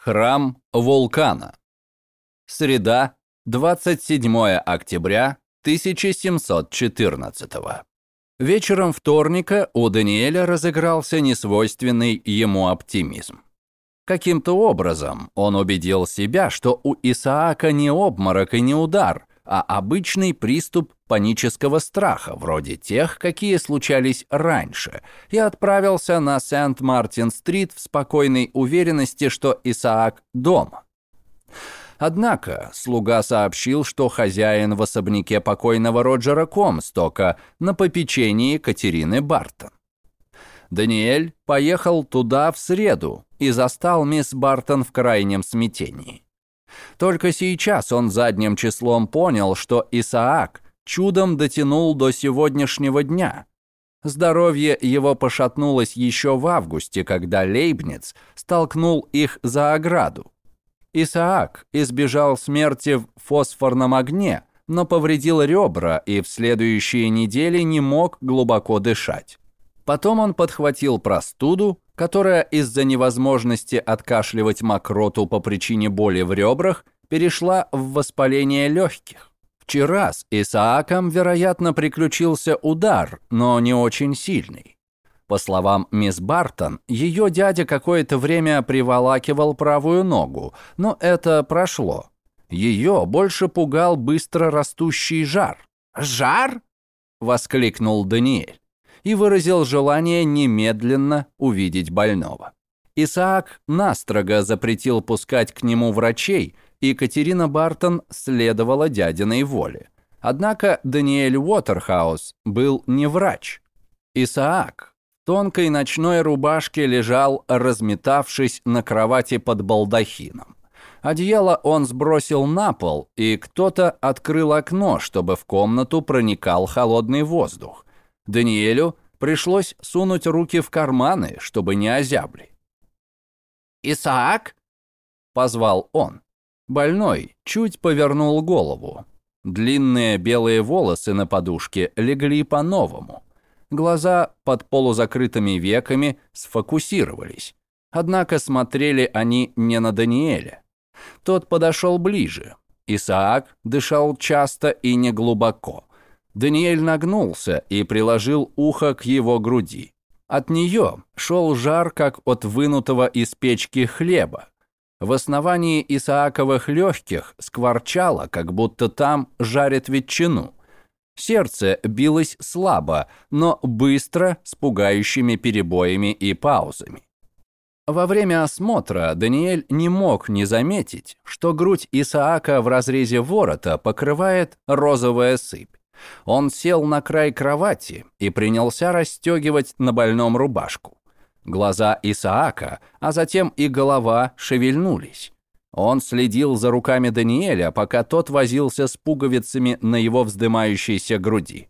Храм вулкана. Среда, 27 октября 1714 Вечером вторника у Даниэля разыгрался несвойственный ему оптимизм. Каким-то образом он убедил себя, что у Исаака не обморок и не удар, а обычный приступ панического страха, вроде тех, какие случались раньше, и отправился на Сент-Мартин-стрит в спокойной уверенности, что Исаак дома. Однако слуга сообщил, что хозяин в особняке покойного Роджера Комстока на попечении Катерины Бартон. Даниэль поехал туда в среду и застал мисс Бартон в крайнем смятении. Только сейчас он задним числом понял, что Исаак чудом дотянул до сегодняшнего дня. Здоровье его пошатнулось еще в августе, когда Лейбниц столкнул их за ограду. Исаак избежал смерти в фосфорном огне, но повредил ребра и в следующие недели не мог глубоко дышать. Потом он подхватил простуду, которая из-за невозможности откашливать мокроту по причине боли в ребрах перешла в воспаление легких. Вчера с Исааком, вероятно, приключился удар, но не очень сильный. По словам мисс Бартон, ее дядя какое-то время приволакивал правую ногу, но это прошло. Ее больше пугал быстро растущий жар. «Жар?» — воскликнул Даниэль и выразил желание немедленно увидеть больного. Исаак настрого запретил пускать к нему врачей, и Катерина Бартон следовала дядиной воле. Однако Даниэль Уотерхаус был не врач. Исаак в тонкой ночной рубашке лежал, разметавшись на кровати под балдахином. Одеяло он сбросил на пол, и кто-то открыл окно, чтобы в комнату проникал холодный воздух. Даниэлю пришлось сунуть руки в карманы, чтобы не озябли. «Исаак?» — позвал он. Больной чуть повернул голову. Длинные белые волосы на подушке легли по-новому. Глаза под полузакрытыми веками сфокусировались. Однако смотрели они не на Даниэля. Тот подошел ближе. Исаак дышал часто и неглубоко. Даниэль нагнулся и приложил ухо к его груди. От нее шел жар, как от вынутого из печки хлеба. В основании Исааковых легких скворчало, как будто там жарят ветчину. Сердце билось слабо, но быстро, с пугающими перебоями и паузами. Во время осмотра Даниэль не мог не заметить, что грудь Исаака в разрезе ворота покрывает розовая сыпь. Он сел на край кровати и принялся расстегивать на больном рубашку. Глаза Исаака, а затем и голова шевельнулись. Он следил за руками Даниэля, пока тот возился с пуговицами на его вздымающейся груди.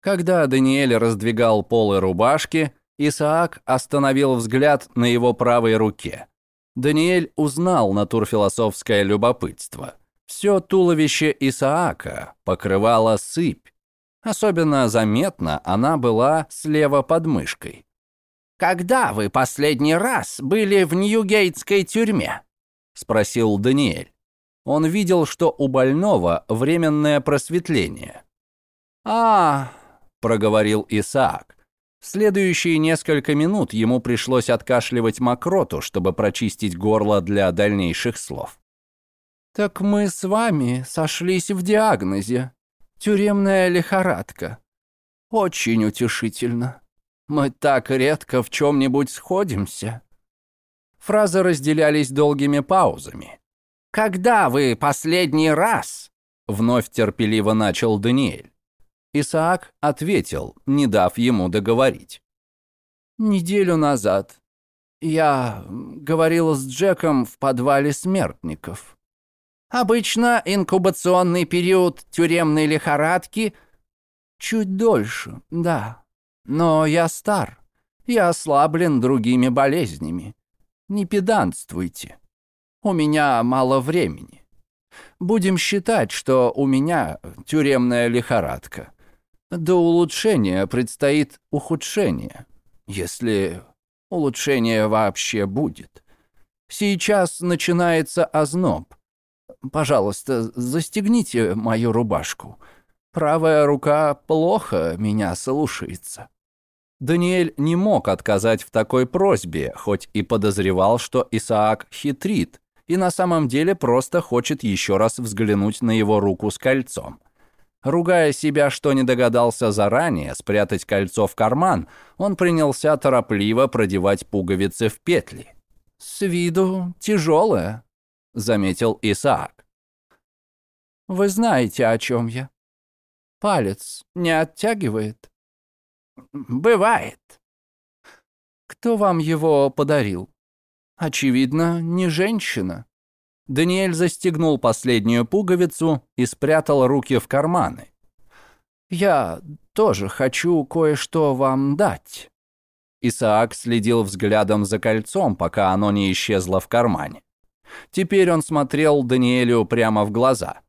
Когда Даниэль раздвигал полы рубашки, Исаак остановил взгляд на его правой руке. Даниэль узнал натурфилософское любопытство. Все туловище Исаака покрывала сыпь. Особенно заметно она была слева под мышкой. «Когда вы последний раз были в Ньюгейтской тюрьме?» — спросил Даниэль. Он видел, что у больного временное просветление. «А, — проговорил Исаак. В следующие несколько минут ему пришлось откашливать мокроту, чтобы прочистить горло для дальнейших слов. «Так мы с вами сошлись в диагнозе. Тюремная лихорадка. Очень утешительно. Мы так редко в чем-нибудь сходимся». Фразы разделялись долгими паузами. «Когда вы последний раз?» Вновь терпеливо начал Даниэль. Исаак ответил, не дав ему договорить. «Неделю назад. Я говорил с Джеком в подвале смертников. Обычно инкубационный период тюремной лихорадки чуть дольше, да. Но я стар. Я ослаблен другими болезнями. Не педанствуйте. У меня мало времени. Будем считать, что у меня тюремная лихорадка. До улучшения предстоит ухудшение, если улучшение вообще будет. Сейчас начинается озноб. Пожалуйста, застегните мою рубашку. Правая рука плохо меня слушается». Даниэль не мог отказать в такой просьбе, хоть и подозревал, что Исаак хитрит и на самом деле просто хочет еще раз взглянуть на его руку с кольцом. Ругая себя, что не догадался заранее спрятать кольцо в карман, он принялся торопливо продевать пуговицы в петли. «С виду тяжелое», — заметил Исаак. «Вы знаете, о чем я. Палец не оттягивает?» «Бывает». «Кто вам его подарил?» «Очевидно, не женщина». Даниэль застегнул последнюю пуговицу и спрятал руки в карманы. «Я тоже хочу кое-что вам дать». Исаак следил взглядом за кольцом, пока оно не исчезло в кармане. Теперь он смотрел Даниэлю прямо в глаза.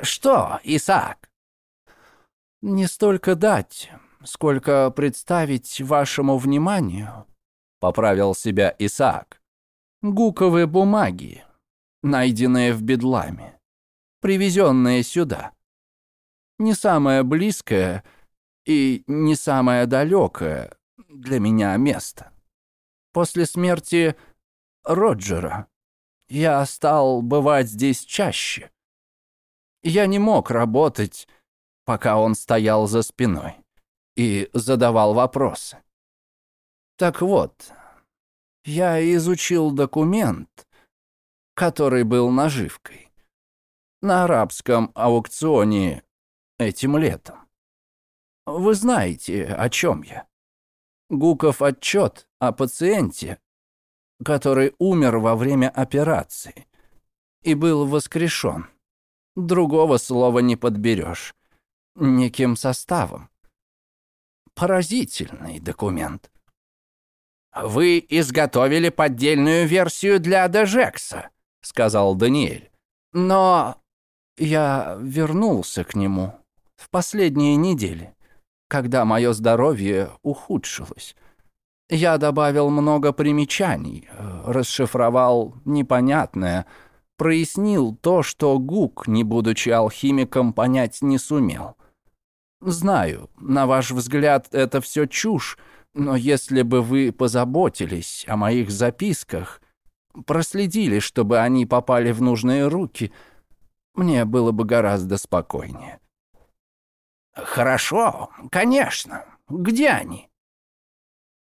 «Что, Исаак?» «Не столько дать, сколько представить вашему вниманию», — поправил себя Исаак. «Гуковые бумаги, найденные в Бедламе, привезенные сюда. Не самое близкое и не самое далекое для меня место. После смерти Роджера я стал бывать здесь чаще. Я не мог работать, пока он стоял за спиной и задавал вопросы. Так вот, я изучил документ, который был наживкой, на арабском аукционе этим летом. Вы знаете, о чем я. Гуков отчет о пациенте, который умер во время операции и был воскрешен. Другого слова не подберешь. Неким составом поразительный документ. «Вы изготовили поддельную версию для Дежекса», — сказал Даниэль. «Но я вернулся к нему в последние недели, когда мое здоровье ухудшилось. Я добавил много примечаний, расшифровал непонятное, прояснил то, что Гук, не будучи алхимиком, понять не сумел. Знаю, на ваш взгляд, это все чушь, но если бы вы позаботились о моих записках, проследили, чтобы они попали в нужные руки, мне было бы гораздо спокойнее. Хорошо, конечно. Где они?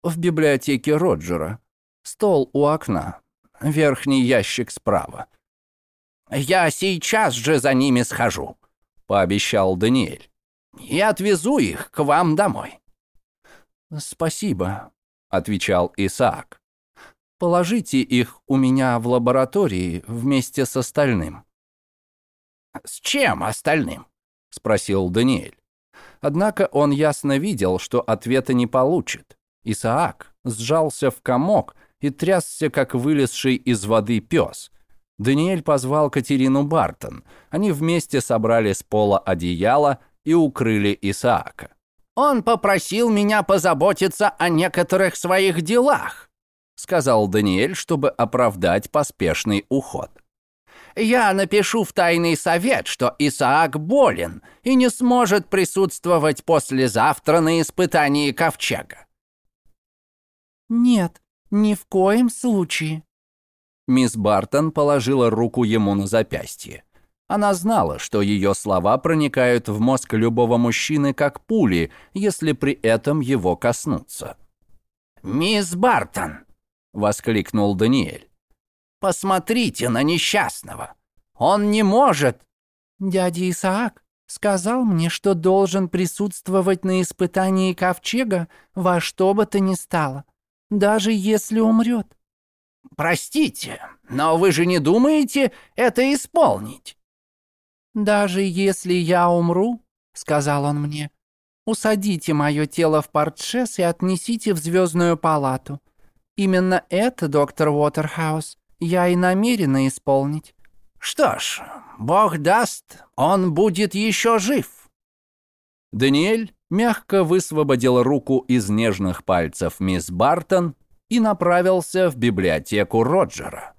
В библиотеке Роджера. Стол у окна. Верхний ящик справа. Я сейчас же за ними схожу, пообещал Даниэль и отвезу их к вам домой». «Спасибо», — отвечал Исаак. «Положите их у меня в лаборатории вместе с остальным». «С чем остальным?» — спросил Даниэль. Однако он ясно видел, что ответа не получит. Исаак сжался в комок и трясся, как вылезший из воды пес. Даниэль позвал Катерину Бартон. Они вместе собрали с пола одеяло и укрыли Исаака. «Он попросил меня позаботиться о некоторых своих делах», сказал Даниэль, чтобы оправдать поспешный уход. «Я напишу в тайный совет, что Исаак болен и не сможет присутствовать послезавтра на испытании ковчега». «Нет, ни в коем случае». Мисс Бартон положила руку ему на запястье. Она знала, что ее слова проникают в мозг любого мужчины как пули, если при этом его коснутся. «Мисс Бартон!» — воскликнул Даниэль. «Посмотрите на несчастного! Он не может!» «Дядя Исаак сказал мне, что должен присутствовать на испытании ковчега во что бы то ни стало, даже если умрет». «Простите, но вы же не думаете это исполнить?» «Даже если я умру, — сказал он мне, — усадите мое тело в портшес и отнесите в звездную палату. Именно это, доктор Уотерхаус, я и намерена исполнить». «Что ж, бог даст, он будет еще жив». Даниэль мягко высвободил руку из нежных пальцев мисс Бартон и направился в библиотеку Роджера.